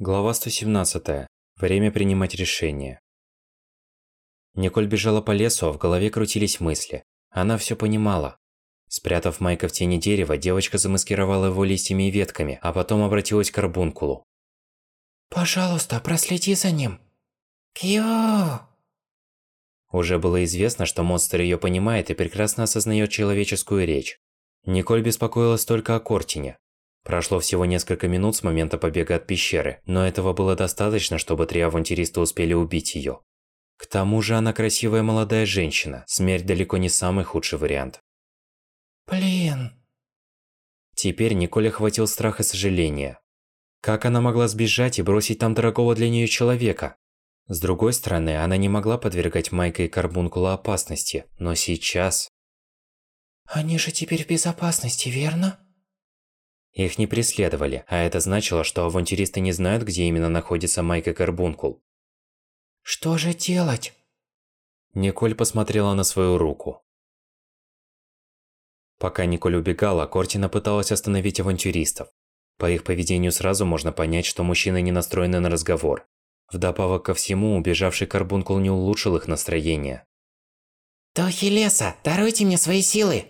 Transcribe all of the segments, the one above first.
Глава 117. Время принимать решения. Николь бежала по лесу, а в голове крутились мысли. Она всё понимала. Спрятав Майка в тени дерева, девочка замаскировала его листьями и ветками, а потом обратилась к Карбункулу. «Пожалуйста, проследи за ним. Кьё!» Уже было известно, что монстр её понимает и прекрасно осознаёт человеческую речь. Николь беспокоилась только о Кортине. Прошло всего несколько минут с момента побега от пещеры, но этого было достаточно, чтобы три авантюриста успели убить её. К тому же она красивая молодая женщина, смерть далеко не самый худший вариант. Блин. Теперь Николь охватил страх и сожаление. Как она могла сбежать и бросить там дорогого для неё человека? С другой стороны, она не могла подвергать Майка и Карбункула опасности, но сейчас... Они же теперь в безопасности, верно? Их не преследовали, а это значило, что авантюристы не знают, где именно находится Майк и Карбункул. Что же делать? Николь посмотрела на свою руку. Пока Николь убегала, Кортина пыталась остановить авантюристов. По их поведению сразу можно понять, что мужчины не настроены на разговор. Вдобавок ко всему, убежавший Карбункул не улучшил их настроение. Духи леса, даруйте мне свои силы!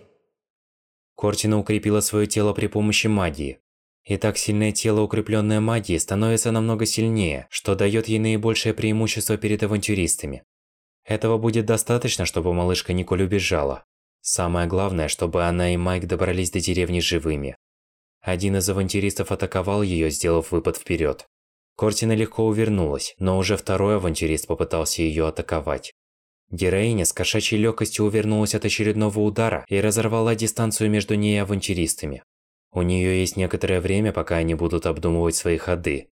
Кортина укрепила свое тело при помощи магии. И так сильное тело, укрепленное магией, становится намного сильнее, что дает ей наибольшее преимущество перед авантюристами. Этого будет достаточно, чтобы малышка Николь убежала. Самое главное, чтобы она и Майк добрались до деревни живыми. Один из авантюристов атаковал ее, сделав выпад вперед. Кортина легко увернулась, но уже второй авантюрист попытался ее атаковать. Героиня с кошачьей легкостью увернулась от очередного удара и разорвала дистанцию между ней и авантюристами. У нее есть некоторое время, пока они будут обдумывать свои ходы.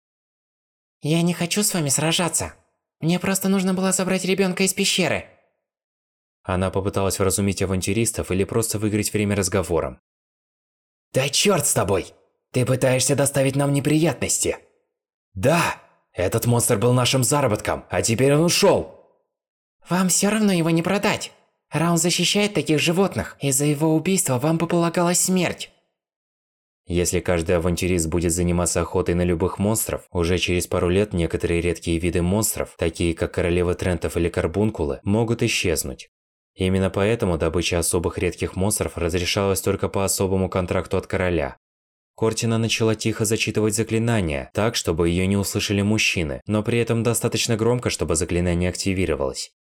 Я не хочу с вами сражаться. Мне просто нужно было забрать ребенка из пещеры. Она попыталась вразумить авантюристов или просто выиграть время разговором. Да черт с тобой! Ты пытаешься доставить нам неприятности. Да, этот монстр был нашим заработком, а теперь он ушел. Вам все равно его не продать. Раун защищает таких животных, и за его убийство вам бы полагалась смерть. Если каждый авантюрист будет заниматься охотой на любых монстров, уже через пару лет некоторые редкие виды монстров, такие как королева Трентов или карбункулы, могут исчезнуть. Именно поэтому добыча особых редких монстров разрешалась только по особому контракту от короля. Кортина начала тихо зачитывать заклинания, так, чтобы ее не услышали мужчины, но при этом достаточно громко, чтобы заклинание активировалось.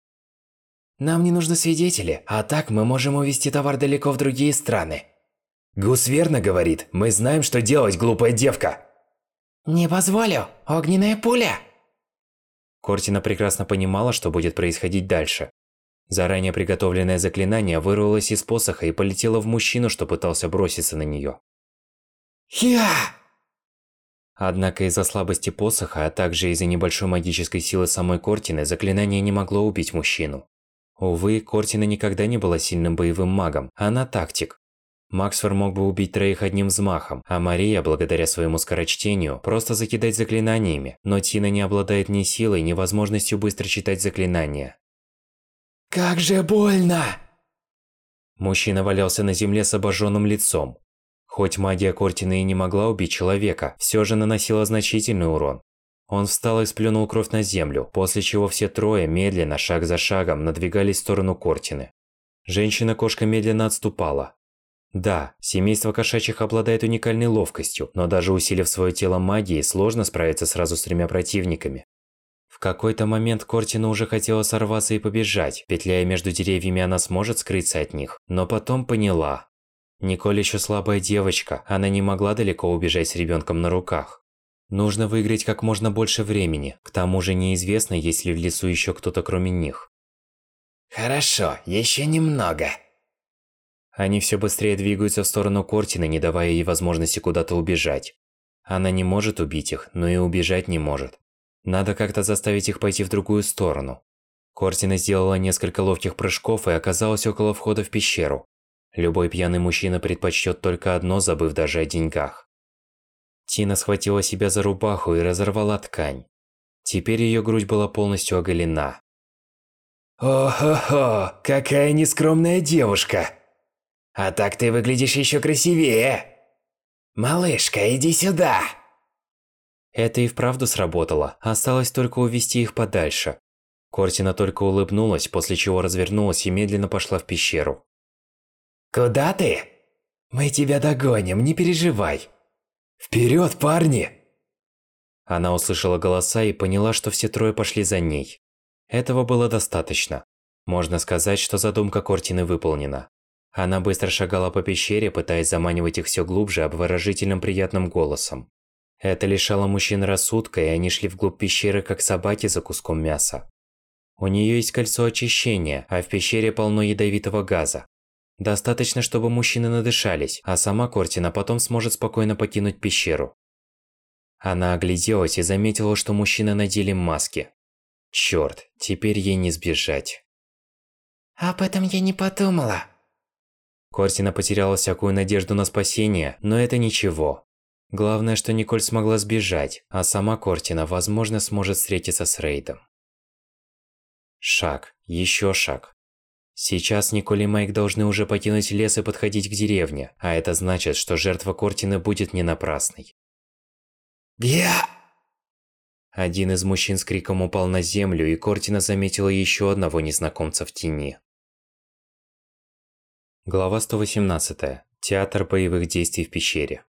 Нам не нужны свидетели, а так мы можем увезти товар далеко в другие страны. Гус верно говорит, мы знаем, что делать, глупая девка. Не позволю, огненная пуля. Кортина прекрасно понимала, что будет происходить дальше. Заранее приготовленное заклинание вырвалось из посоха и полетело в мужчину, что пытался броситься на нее. Я! Однако из-за слабости посоха, а также из-за небольшой магической силы самой Кортины, заклинание не могло убить мужчину. Увы, Кортина никогда не была сильным боевым магом, она тактик. Максфор мог бы убить троих одним взмахом, а Мария, благодаря своему скорочтению, просто закидать заклинаниями, но Тина не обладает ни силой, ни возможностью быстро читать заклинания. Как же больно! Мужчина валялся на земле с обожженным лицом. Хоть магия Кортины и не могла убить человека, все же наносила значительный урон. Он встал и сплюнул кровь на землю, после чего все трое медленно, шаг за шагом, надвигались в сторону Кортины. Женщина-кошка медленно отступала. Да, семейство кошачьих обладает уникальной ловкостью, но даже усилив свое тело магией, сложно справиться сразу с тремя противниками. В какой-то момент Кортина уже хотела сорваться и побежать, петляя между деревьями она сможет скрыться от них, но потом поняла. Николь еще слабая девочка, она не могла далеко убежать с ребенком на руках. Нужно выиграть как можно больше времени. К тому же неизвестно, есть ли в лесу еще кто-то кроме них. Хорошо, еще немного. Они все быстрее двигаются в сторону Кортины, не давая ей возможности куда-то убежать. Она не может убить их, но и убежать не может. Надо как-то заставить их пойти в другую сторону. Кортина сделала несколько ловких прыжков и оказалась около входа в пещеру. Любой пьяный мужчина предпочтет только одно, забыв даже о деньгах. Тина схватила себя за рубаху и разорвала ткань. Теперь ее грудь была полностью оголена. «О-хо-хо, какая нескромная девушка! А так ты выглядишь еще красивее! Малышка, иди сюда!» Это и вправду сработало, осталось только увести их подальше. Кортина только улыбнулась, после чего развернулась и медленно пошла в пещеру. «Куда ты?» «Мы тебя догоним, не переживай!» «Вперед, парни!» Она услышала голоса и поняла, что все трое пошли за ней. Этого было достаточно. Можно сказать, что задумка Кортины выполнена. Она быстро шагала по пещере, пытаясь заманивать их все глубже обворожительным приятным голосом. Это лишало мужчин рассудка, и они шли вглубь пещеры, как собаки за куском мяса. У нее есть кольцо очищения, а в пещере полно ядовитого газа. Достаточно, чтобы мужчины надышались, а сама Кортина потом сможет спокойно покинуть пещеру. Она огляделась и заметила, что мужчины надели маски. Чёрт, теперь ей не сбежать. Об этом я не подумала. Кортина потеряла всякую надежду на спасение, но это ничего. Главное, что Николь смогла сбежать, а сама Кортина, возможно, сможет встретиться с Рейдом. Шаг, еще шаг. Сейчас Николь и Майк должны уже покинуть лес и подходить к деревне, а это значит, что жертва Кортины будет не напрасной. «Я...» Один из мужчин с криком упал на землю, и Кортина заметила еще одного незнакомца в тени. Глава 118. Театр боевых действий в пещере.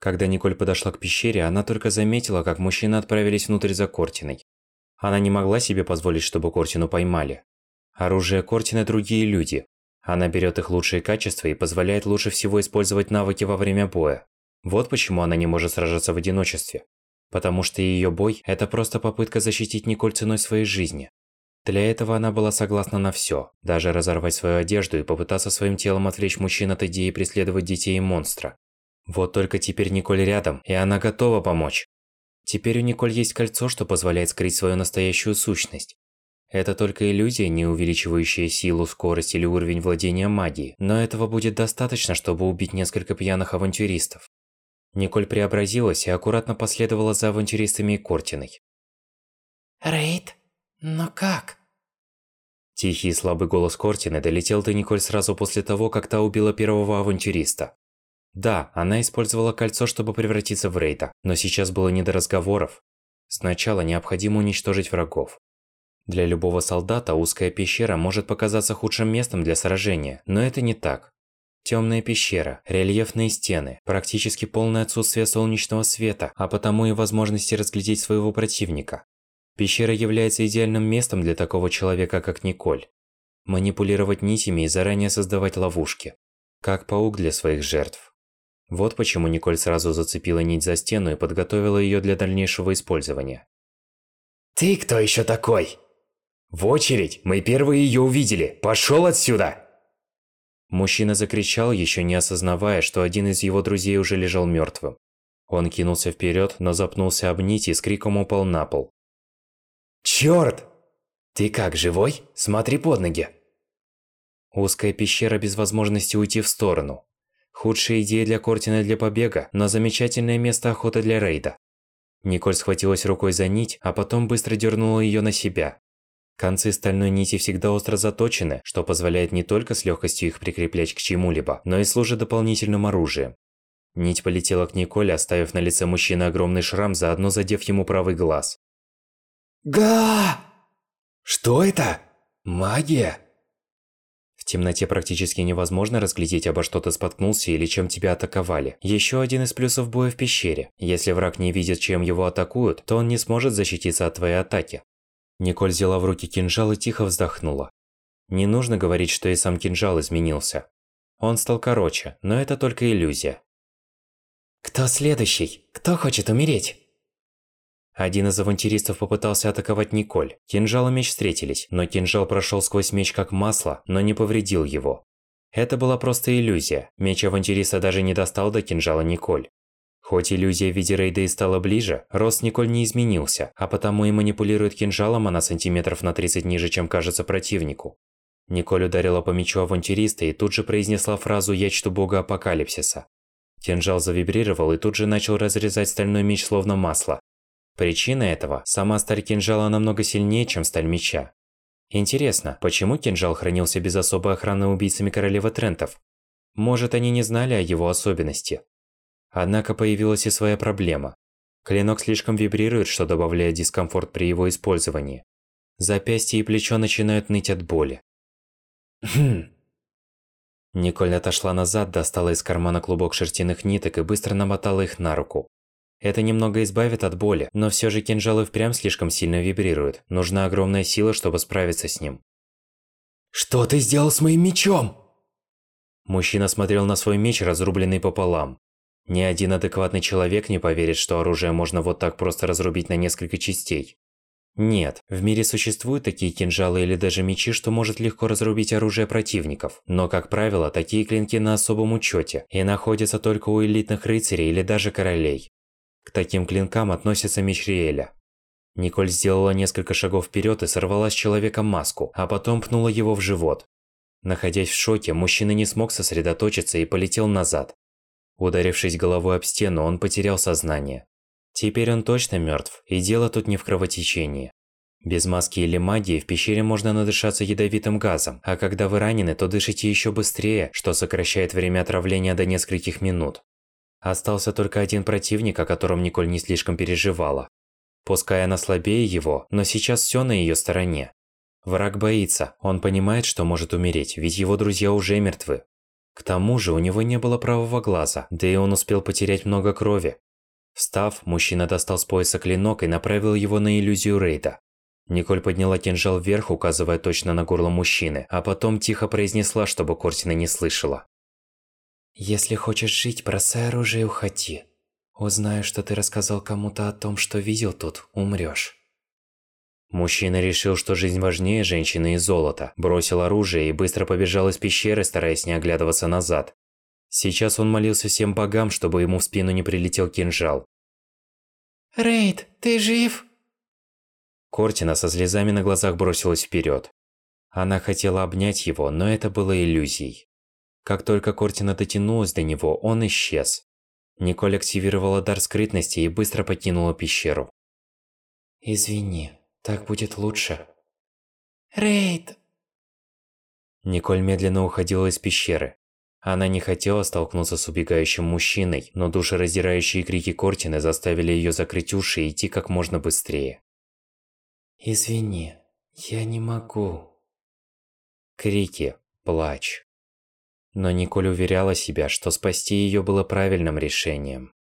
Когда Николь подошла к пещере, она только заметила, как мужчины отправились внутрь за Кортиной. Она не могла себе позволить, чтобы Кортину поймали. Оружие Кортины – другие люди. Она берет их лучшие качества и позволяет лучше всего использовать навыки во время боя. Вот почему она не может сражаться в одиночестве. Потому что ее бой – это просто попытка защитить Николь ценой своей жизни. Для этого она была согласна на все, даже разорвать свою одежду и попытаться своим телом отвлечь мужчин от идеи преследовать детей и монстра. Вот только теперь Николь рядом, и она готова помочь. Теперь у Николь есть кольцо, что позволяет скрыть свою настоящую сущность. Это только иллюзия, не увеличивающая силу, скорость или уровень владения магией, но этого будет достаточно, чтобы убить несколько пьяных авантюристов. Николь преобразилась и аккуратно последовала за авантюристами и Кортиной. Рейд? Но как? Тихий и слабый голос Кортины долетел до Николь сразу после того, как та убила первого авантюриста. Да, она использовала кольцо, чтобы превратиться в Рейда, но сейчас было не до разговоров. Сначала необходимо уничтожить врагов. Для любого солдата узкая пещера может показаться худшим местом для сражения, но это не так. Темная пещера, рельефные стены, практически полное отсутствие солнечного света, а потому и возможности разглядеть своего противника. Пещера является идеальным местом для такого человека, как Николь. Манипулировать нитями и заранее создавать ловушки. Как паук для своих жертв. Вот почему Николь сразу зацепила нить за стену и подготовила ее для дальнейшего использования. «Ты кто еще такой?» «В очередь! Мы первые ее увидели! Пошел отсюда!» Мужчина закричал, еще не осознавая, что один из его друзей уже лежал мертвым. Он кинулся вперед, но запнулся об нить и с криком упал на пол. «Чёрт! Ты как, живой? Смотри под ноги!» Узкая пещера без возможности уйти в сторону. Худшая идея для Кортина для побега, но замечательное место охоты для рейда. Николь схватилась рукой за нить, а потом быстро дернула ее на себя. Концы стальной нити всегда остро заточены, что позволяет не только с легкостью их прикреплять к чему-либо, но и служит дополнительным оружием. Нить полетела к Николе, оставив на лице мужчины огромный шрам, заодно задев ему правый глаз. Га! Что это? Магия? В темноте практически невозможно разглядеть, обо что ты споткнулся или чем тебя атаковали. Еще один из плюсов боя в пещере. Если враг не видит, чем его атакуют, то он не сможет защититься от твоей атаки. Николь взяла в руки кинжал и тихо вздохнула. Не нужно говорить, что и сам кинжал изменился. Он стал короче, но это только иллюзия. Кто следующий? Кто хочет умереть? Один из авантюристов попытался атаковать Николь. Кинжал и меч встретились, но кинжал прошел сквозь меч как масло, но не повредил его. Это была просто иллюзия. Меч авантюриста даже не достал до кинжала Николь. Хоть иллюзия в виде рейда и стала ближе, рост Николь не изменился, а потому и манипулирует кинжалом она сантиметров на 30 ниже, чем кажется противнику. Николь ударила по мечу авантюриста и тут же произнесла фразу «Я чту бога апокалипсиса». Кинжал завибрировал и тут же начал разрезать стальной меч словно масло. Причина этого – сама сталь кинжала намного сильнее, чем сталь меча. Интересно, почему кинжал хранился без особой охраны убийцами королевы Трентов? Может, они не знали о его особенности? Однако появилась и своя проблема. Клинок слишком вибрирует, что добавляет дискомфорт при его использовании. Запястье и плечо начинают ныть от боли. Хм. Николь отошла назад, достала из кармана клубок шерстяных ниток и быстро намотала их на руку. Это немного избавит от боли, но все же кинжал и впрямь слишком сильно вибрирует. Нужна огромная сила, чтобы справиться с ним. Что ты сделал с моим мечом? Мужчина смотрел на свой меч, разрубленный пополам. Ни один адекватный человек не поверит, что оружие можно вот так просто разрубить на несколько частей. Нет, в мире существуют такие кинжалы или даже мечи, что может легко разрубить оружие противников. Но, как правило, такие клинки на особом учете и находятся только у элитных рыцарей или даже королей. К таким клинкам относится меч Риэля. Николь сделала несколько шагов вперед и сорвала с человека маску, а потом пнула его в живот. Находясь в шоке, мужчина не смог сосредоточиться и полетел назад. Ударившись головой об стену, он потерял сознание. Теперь он точно мертв, и дело тут не в кровотечении. Без маски или магии в пещере можно надышаться ядовитым газом, а когда вы ранены, то дышите еще быстрее, что сокращает время отравления до нескольких минут. Остался только один противник, о котором Николь не слишком переживала. Пускай она слабее его, но сейчас все на ее стороне. Враг боится, он понимает, что может умереть, ведь его друзья уже мертвы. К тому же у него не было правого глаза, да и он успел потерять много крови. Встав, мужчина достал с пояса клинок и направил его на иллюзию рейда. Николь подняла кинжал вверх, указывая точно на горло мужчины, а потом тихо произнесла, чтобы Кортина не слышала. «Если хочешь жить, бросай оружие и уходи. Узнаю, что ты рассказал кому-то о том, что видел тут, умрёшь». Мужчина решил, что жизнь важнее женщины и золота, бросил оружие и быстро побежал из пещеры, стараясь не оглядываться назад. Сейчас он молился всем богам, чтобы ему в спину не прилетел кинжал. «Рейд, ты жив?» Кортина со слезами на глазах бросилась вперед. Она хотела обнять его, но это было иллюзией. Как только Кортина дотянулась до него, он исчез. Николь активировала дар скрытности и быстро покинула пещеру. «Извини, так будет лучше. Рейд! Николь медленно уходила из пещеры. Она не хотела столкнуться с убегающим мужчиной, но душераздирающие крики Кортины заставили ее закрыть уши и идти как можно быстрее. Извини, я не могу. Крики, плач. Но Николь уверяла себя, что спасти ее было правильным решением.